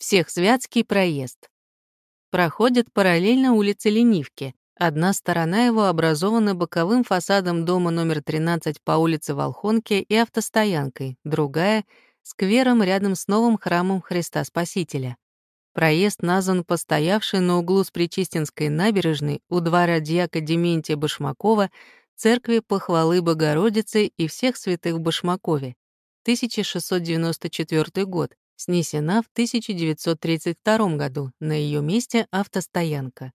Всехсвятский проезд. Проходит параллельно улице Ленивки. Одна сторона его образована боковым фасадом дома номер 13 по улице Волхонке и автостоянкой, другая — сквером рядом с новым храмом Христа Спасителя. Проезд назван постоявший на углу с Причистинской набережной у двора дьяка Дементия Башмакова церкви Похвалы Богородицы и всех святых в Башмакове. 1694 год, снесена в 1932 году, на ее месте автостоянка.